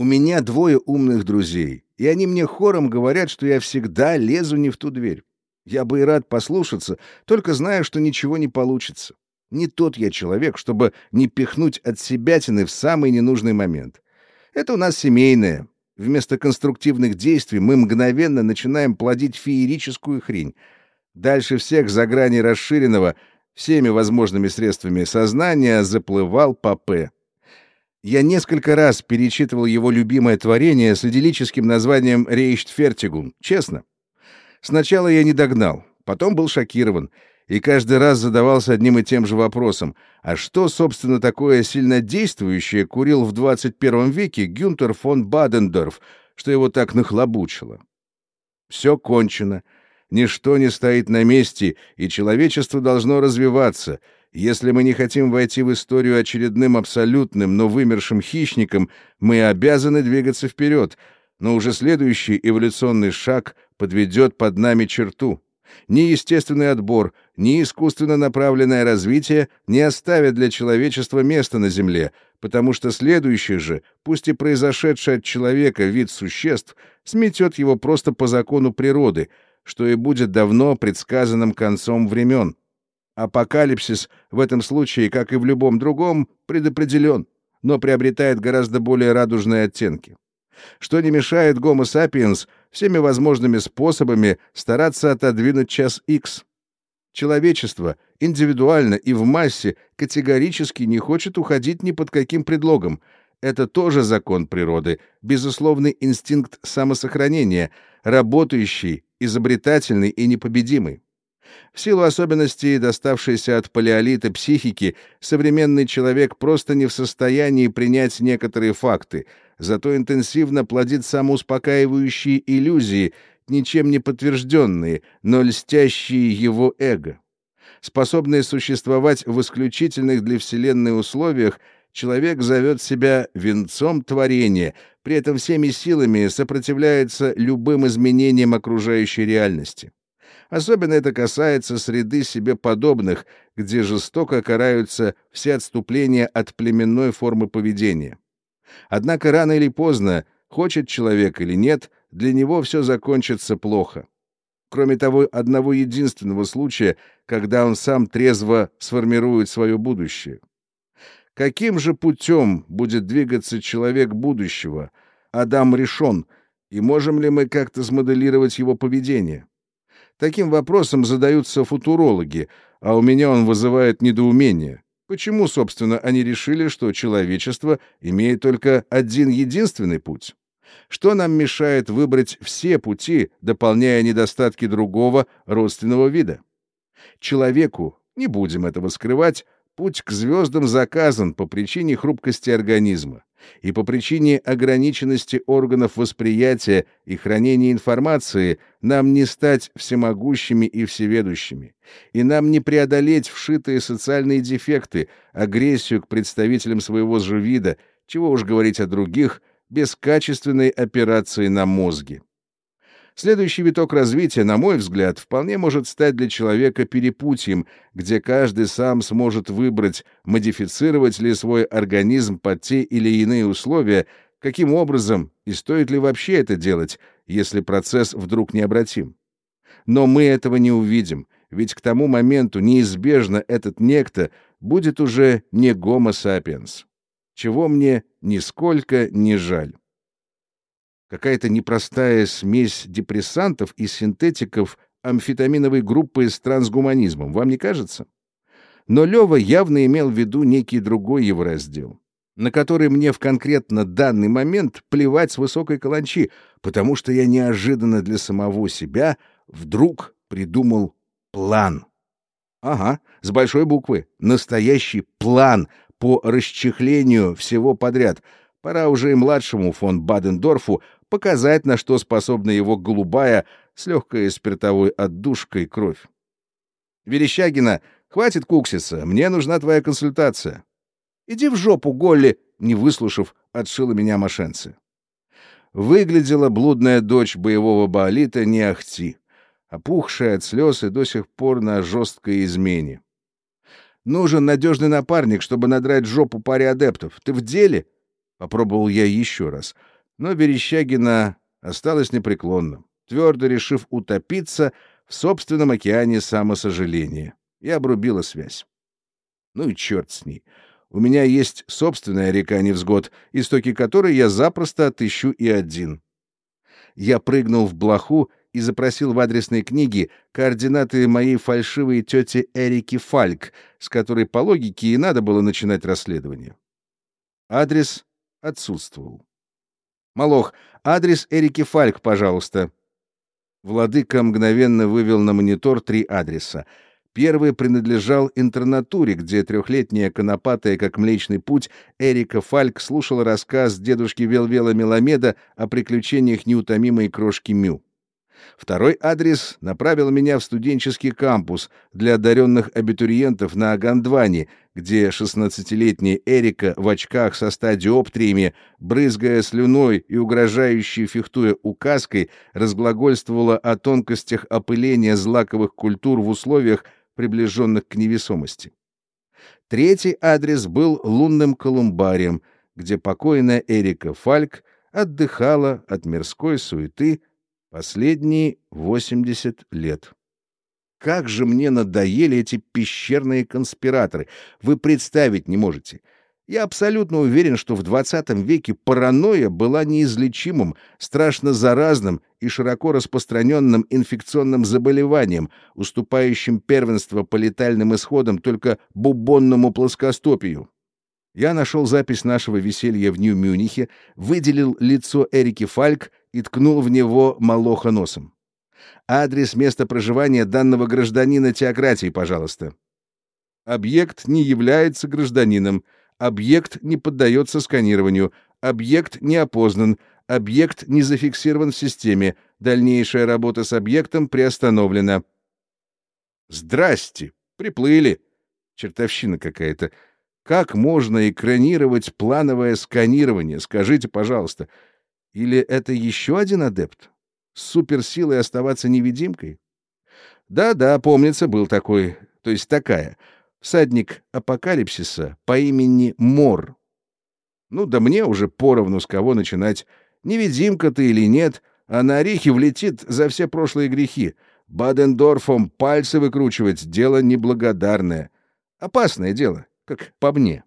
У меня двое умных друзей, и они мне хором говорят, что я всегда лезу не в ту дверь. Я бы и рад послушаться, только знаю, что ничего не получится. Не тот я человек, чтобы не пихнуть от себятины в самый ненужный момент. Это у нас семейное. Вместо конструктивных действий мы мгновенно начинаем плодить феерическую хрень. Дальше всех за грани расширенного всеми возможными средствами сознания заплывал Папе. Я несколько раз перечитывал его любимое творение с идиллическим названием «Рейштфертигун», честно. Сначала я не догнал, потом был шокирован — и каждый раз задавался одним и тем же вопросом, а что, собственно, такое сильнодействующее курил в 21 веке Гюнтер фон Бадендорф, что его так нахлобучило? Все кончено, ничто не стоит на месте, и человечество должно развиваться. Если мы не хотим войти в историю очередным абсолютным, но вымершим хищником, мы обязаны двигаться вперед, но уже следующий эволюционный шаг подведет под нами черту. Ни естественный отбор, ни искусственно направленное развитие не оставят для человечества места на Земле, потому что следующий же, пусть и произошедший от человека вид существ, сметет его просто по закону природы, что и будет давно предсказанным концом времен. Апокалипсис в этом случае, как и в любом другом, предопределен, но приобретает гораздо более радужные оттенки что не мешает Homo sapiens всеми возможными способами стараться отодвинуть час X. Человечество индивидуально и в массе категорически не хочет уходить ни под каким предлогом. Это тоже закон природы, безусловный инстинкт самосохранения, работающий, изобретательный и непобедимый. В силу особенностей, доставшейся от палеолита психики, современный человек просто не в состоянии принять некоторые факты, зато интенсивно плодит самоуспокаивающие иллюзии, ничем не подтвержденные, но льстящие его эго. Способный существовать в исключительных для Вселенной условиях, человек зовет себя венцом творения, при этом всеми силами сопротивляется любым изменениям окружающей реальности. Особенно это касается среды себе подобных, где жестоко караются все отступления от племенной формы поведения. Однако рано или поздно, хочет человек или нет, для него все закончится плохо. Кроме того, одного единственного случая, когда он сам трезво сформирует свое будущее. Каким же путем будет двигаться человек будущего, Адам решен, и можем ли мы как-то смоделировать его поведение? Таким вопросом задаются футурологи, а у меня он вызывает недоумение. Почему, собственно, они решили, что человечество имеет только один единственный путь? Что нам мешает выбрать все пути, дополняя недостатки другого родственного вида? Человеку, не будем этого скрывать, путь к звездам заказан по причине хрупкости организма и по причине ограниченности органов восприятия и хранения информации нам не стать всемогущими и всеведущими, и нам не преодолеть вшитые социальные дефекты, агрессию к представителям своего же вида, чего уж говорить о других, без качественной операции на мозге. Следующий виток развития, на мой взгляд, вполне может стать для человека перепутьем, где каждый сам сможет выбрать, модифицировать ли свой организм под те или иные условия, каким образом и стоит ли вообще это делать, если процесс вдруг необратим. Но мы этого не увидим, ведь к тому моменту неизбежно этот некто будет уже не гомо сапиенс, чего мне нисколько не жаль. Какая-то непростая смесь депрессантов и синтетиков амфетаминовой группы с трансгуманизмом, вам не кажется? Но Лёва явно имел в виду некий другой его раздел, на который мне в конкретно данный момент плевать с высокой каланчи, потому что я неожиданно для самого себя вдруг придумал план. Ага, с большой буквы. Настоящий план по расчехлению всего подряд. Пора уже и младшему фон Бадендорфу показать, на что способна его голубая с легкой спиртовой отдушкой кровь. «Верещагина, хватит кукситься, мне нужна твоя консультация». «Иди в жопу, Голли!» — не выслушав, отшила меня мошенцы. Выглядела блудная дочь боевого баолита не ахти, опухшая от слез и до сих пор на жесткой измене. «Нужен надежный напарник, чтобы надрать жопу паре адептов. Ты в деле?» Попробовал я еще раз, но Верещагина осталась непреклонна, твердо решив утопиться в собственном океане самосожаления. Я обрубила связь. Ну и черт с ней. У меня есть собственная река Невзгод, истоки которой я запросто отыщу и один. Я прыгнул в блоху и запросил в адресной книге координаты моей фальшивой тети Эрики Фальк, с которой по логике и надо было начинать расследование. Адрес отсутствовал. «Малох, адрес Эрики Фальк, пожалуйста». Владыка мгновенно вывел на монитор три адреса — Первый принадлежал интернатуре, где трехлетняя конопатая, как Млечный Путь, Эрика Фальк слушала рассказ дедушки Велвела Меламеда о приключениях неутомимой крошки Мю. Второй адрес направил меня в студенческий кампус для одаренных абитуриентов на Гондване, где 16-летняя Эрика в очках со стадиоптриями, брызгая слюной и угрожающей фехтуя указкой, разглагольствовала о тонкостях опыления злаковых культур в условиях, приближенных к невесомости. Третий адрес был лунным колумбарием, где покойная Эрика Фальк отдыхала от мирской суеты последние 80 лет. Как же мне надоели эти пещерные конспираторы, вы представить не можете. Я абсолютно уверен, что в 20 веке паранойя была неизлечимым, страшно заразным и широко распространенным инфекционным заболеванием, уступающим первенство по летальным исходам только бубонному плоскостопию. Я нашел запись нашего веселья в Нью-Мюнихе, выделил лицо Эрики Фальк и ткнул в него молоха носом. Адрес места проживания данного гражданина теократии, пожалуйста. Объект не является гражданином, Объект не поддается сканированию. Объект не опознан. Объект не зафиксирован в системе. Дальнейшая работа с объектом приостановлена. Здрасте! Приплыли. Чертовщина какая-то. Как можно экранировать плановое сканирование? Скажите, пожалуйста. Или это еще один адепт? С суперсилой оставаться невидимкой? Да-да, помнится, был такой, то есть такая — всадник апокалипсиса по имени Мор. Ну да мне уже поровну с кого начинать. Невидимка ты или нет, а на орехи влетит за все прошлые грехи. Бадендорфом пальцы выкручивать — дело неблагодарное. Опасное дело, как по мне.